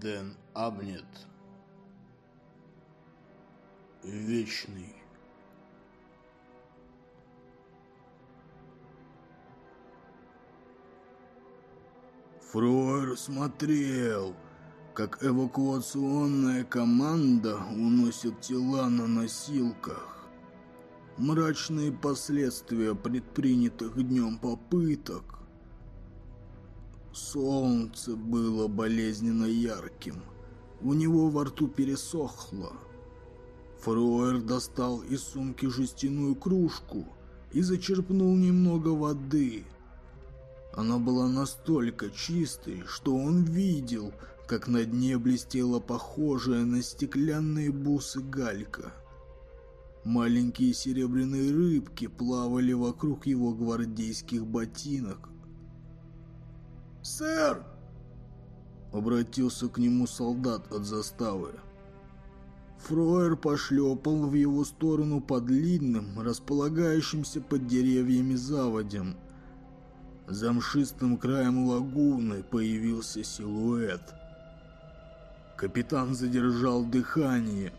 Дэн Абнет. Вечный. Фройер смотрел, как эвакуационная команда уносит тела на носилках. Мрачные последствия предпринятых днем попыток. Солнце было болезненно ярким. У него во рту пересохло. Фруэр достал из сумки жестяную кружку и зачерпнул немного воды. Она была настолько чистой, что он видел, как на дне блестела похожая на стеклянные бусы галька. Маленькие серебряные рыбки плавали вокруг его гвардейских ботинок. «Сэр!» — обратился к нему солдат от заставы. Фроер пошлепал в его сторону по длинным, располагающимся под деревьями заводям. За мшистым краем лагуны появился силуэт. Капитан задержал дыхание.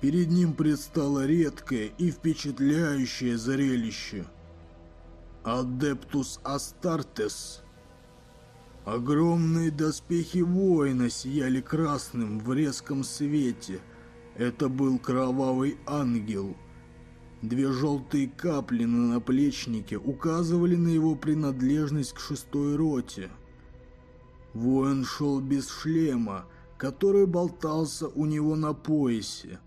Перед ним предстало редкое и впечатляющее зрелище. Адептус Астартес. Огромные доспехи воина сияли красным в резком свете. Это был кровавый ангел. Две желтые капли на наплечнике указывали на его принадлежность к шестой роте. Воин шел без шлема, который болтался у него на поясе.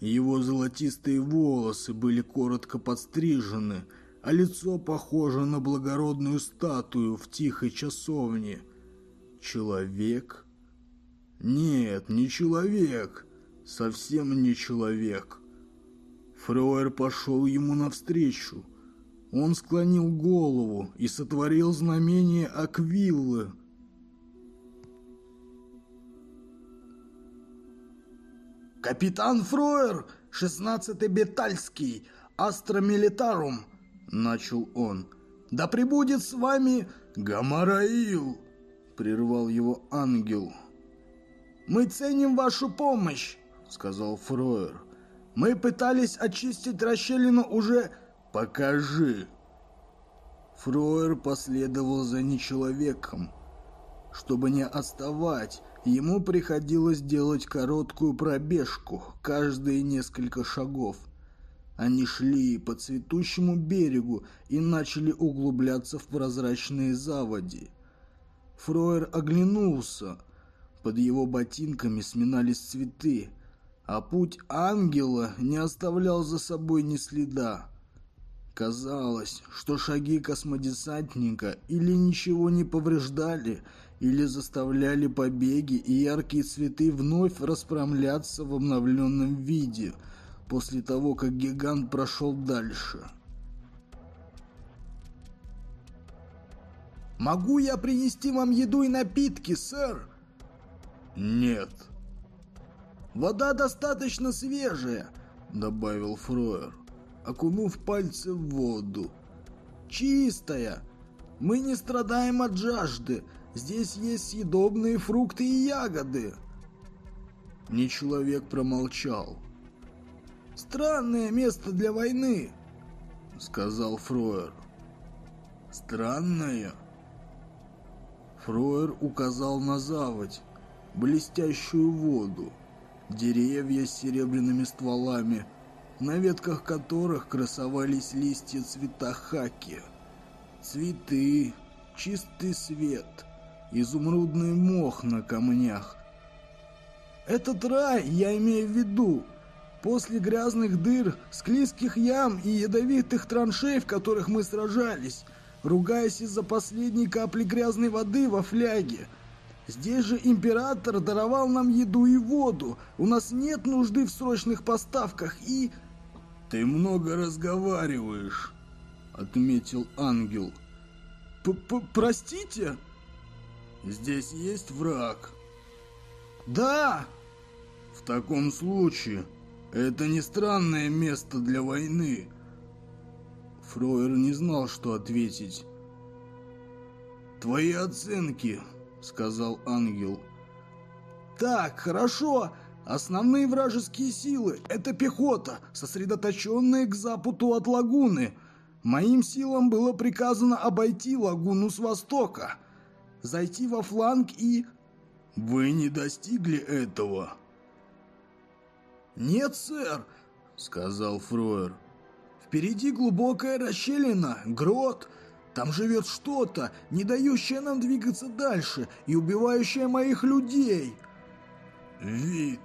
Его золотистые волосы были коротко подстрижены, а лицо похоже на благородную статую в тихой часовне. Человек? Нет, не человек. Совсем не человек. Фроер пошел ему навстречу. Он склонил голову и сотворил знамение Аквиллы, «Капитан Фроер, 16-й Бетальский, Астра Милитарум», — начал он. «Да пребудет с вами Гамараил», — прервал его ангел. «Мы ценим вашу помощь», — сказал Фроер. «Мы пытались очистить расщелину уже...» «Покажи!» Фроер последовал за нечеловеком. Чтобы не отставать, ему приходилось делать короткую пробежку каждые несколько шагов. Они шли по цветущему берегу и начали углубляться в прозрачные заводи. Фроер оглянулся. Под его ботинками сминались цветы, а путь ангела не оставлял за собой ни следа. Казалось, что шаги космодесантника или ничего не повреждали, или заставляли побеги и яркие цветы вновь расправляться в обновленном виде после того, как гигант прошел дальше. «Могу я принести вам еду и напитки, сэр?» «Нет». «Вода достаточно свежая», — добавил Фроер окунув пальцы в воду. «Чистая! Мы не страдаем от жажды. Здесь есть съедобные фрукты и ягоды!» Нечеловек промолчал. «Странное место для войны!» — сказал Фроер. «Странное?» Фроер указал на заводь, блестящую воду, деревья с серебряными стволами — на ветках которых красовались листья цвета хаки. Цветы, чистый свет, изумрудный мох на камнях. Этот рай я имею в виду. После грязных дыр, склизких ям и ядовитых траншей, в которых мы сражались, ругаясь из-за последней капли грязной воды во фляге, Здесь же император даровал нам еду и воду. У нас нет нужды в срочных поставках и... «Ты много разговариваешь», — отметил ангел. П -п «Простите?» «Здесь есть враг?» «Да!» «В таком случае это не странное место для войны». Фроер не знал, что ответить. «Твои оценки», — сказал ангел. Так, хорошо. Основные вражеские силы – это пехота, сосредоточенная к западу от лагуны. Моим силам было приказано обойти лагуну с востока, зайти во фланг и... Вы не достигли этого? Нет, сэр, сказал Фроер. Впереди глубокая расщелина, грот. Там живет что-то, не дающее нам двигаться дальше и убивающее моих людей. Вид.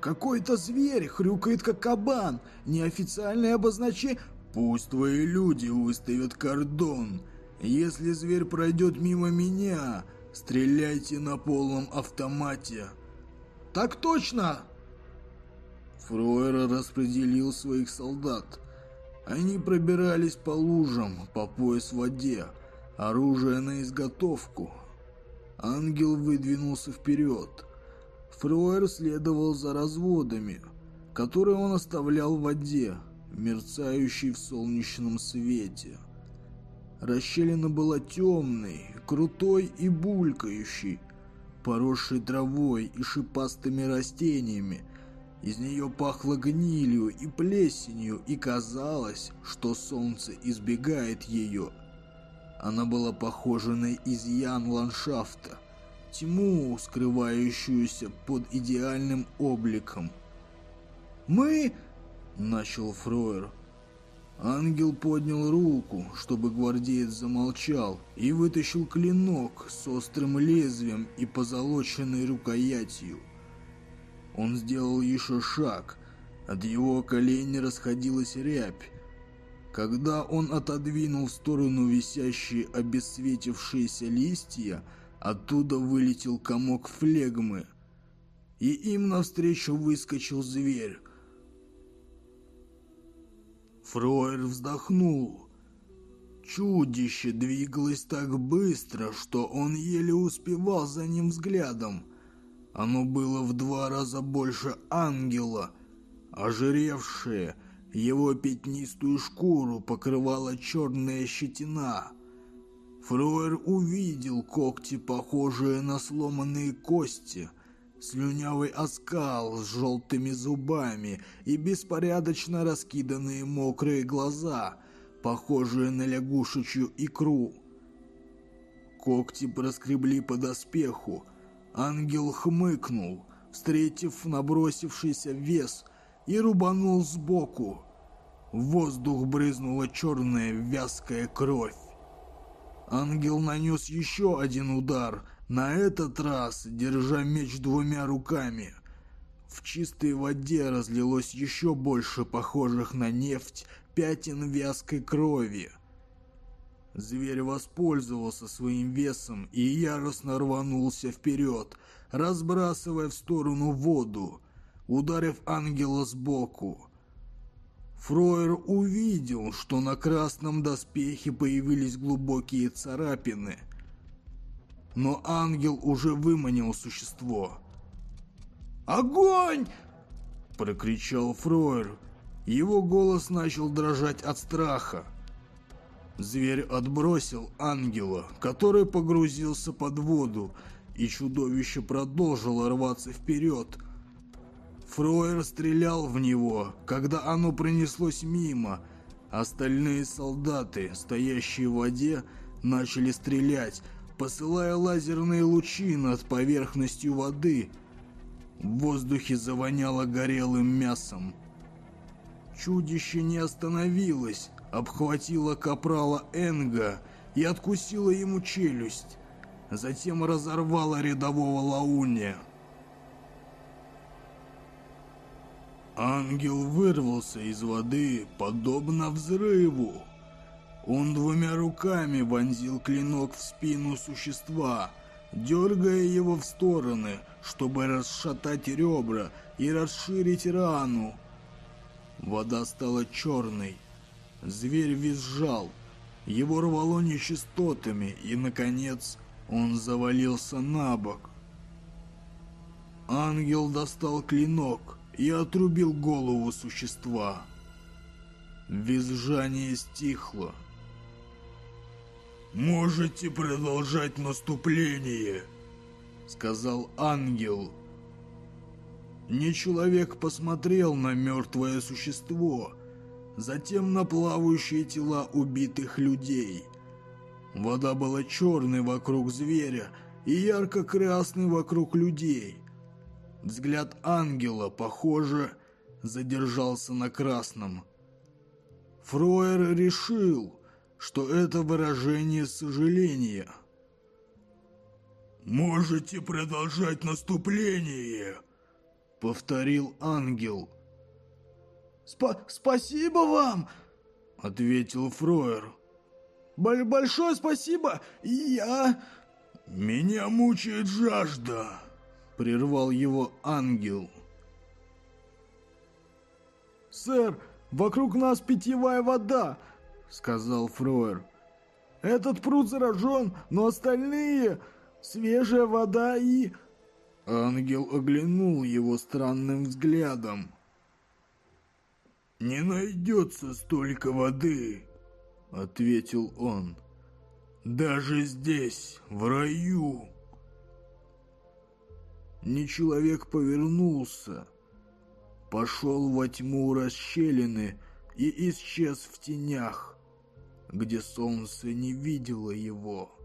Какой-то зверь хрюкает, как кабан. Неофициальное обозначение... Пусть твои люди выставят кордон. Если зверь пройдет мимо меня, стреляйте на полном автомате. Так точно! Фройер распределил своих солдат. Они пробирались по лужам, по пояс в воде, оружие на изготовку. Ангел выдвинулся вперед. Фройер следовал за разводами, которые он оставлял в воде, мерцающей в солнечном свете. Расщелина была темной, крутой и булькающей, поросшей травой и шипастыми растениями. Из нее пахло гнилью и плесенью, и казалось, что солнце избегает ее. Она была похожа на изъян ландшафта, тьму, скрывающуюся под идеальным обликом. «Мы...» — начал Фроер. Ангел поднял руку, чтобы гвардеец замолчал, и вытащил клинок с острым лезвием и позолоченной рукоятью. Он сделал еще шаг. От его колени расходилась рябь. Когда он отодвинул в сторону висящие обесцветившиеся листья, Оттуда вылетел комок флегмы, и им навстречу выскочил зверь. Фроер вздохнул. Чудище двигалось так быстро, что он еле успевал за ним взглядом. Оно было в два раза больше ангела, ожиревшее, его пятнистую шкуру покрывала черная щетина – Фруэр увидел когти, похожие на сломанные кости, слюнявый оскал с желтыми зубами и беспорядочно раскиданные мокрые глаза, похожие на лягушечью икру. Когти проскребли по доспеху. Ангел хмыкнул, встретив набросившийся вес, и рубанул сбоку. В воздух брызнула черная вязкая кровь. Ангел нанес еще один удар, на этот раз держа меч двумя руками. В чистой воде разлилось еще больше похожих на нефть пятен вязкой крови. Зверь воспользовался своим весом и яростно рванулся вперед, разбрасывая в сторону воду, ударив ангела сбоку. Фроер увидел, что на красном доспехе появились глубокие царапины. Но ангел уже выманил существо. «Огонь!» – прокричал Фроер. Его голос начал дрожать от страха. Зверь отбросил ангела, который погрузился под воду, и чудовище продолжило рваться вперед – Фроер стрелял в него, когда оно пронеслось мимо. Остальные солдаты, стоящие в воде, начали стрелять, посылая лазерные лучи над поверхностью воды. В воздухе завоняло горелым мясом. Чудище не остановилось, обхватило капрала Энга и откусило ему челюсть. Затем разорвало рядового Лауня. Ангел вырвался из воды, подобно взрыву. Он двумя руками вонзил клинок в спину существа, дергая его в стороны, чтобы расшатать ребра и расширить рану. Вода стала черной. Зверь визжал. Его рвало нечистотами, и, наконец, он завалился на бок. Ангел достал клинок и отрубил голову существа. Визжание стихло. «Можете продолжать наступление!» — сказал ангел. Нечеловек посмотрел на мертвое существо, затем на плавающие тела убитых людей. Вода была черной вокруг зверя и ярко-красной вокруг людей. Взгляд ангела, похоже, задержался на красном. Фроер решил, что это выражение сожаления. «Можете продолжать наступление», — повторил ангел. Спа «Спасибо вам!» — ответил Фроер. «Большое спасибо! Я...» «Меня мучает жажда!» — прервал его ангел. «Сэр, вокруг нас питьевая вода!» — сказал Фроер. «Этот пруд заражен, но остальные... свежая вода и...» Ангел оглянул его странным взглядом. «Не найдется столько воды», — ответил он. «Даже здесь, в раю». Нечеловек повернулся, пошел во тьму расщелины и исчез в тенях, где солнце не видело его.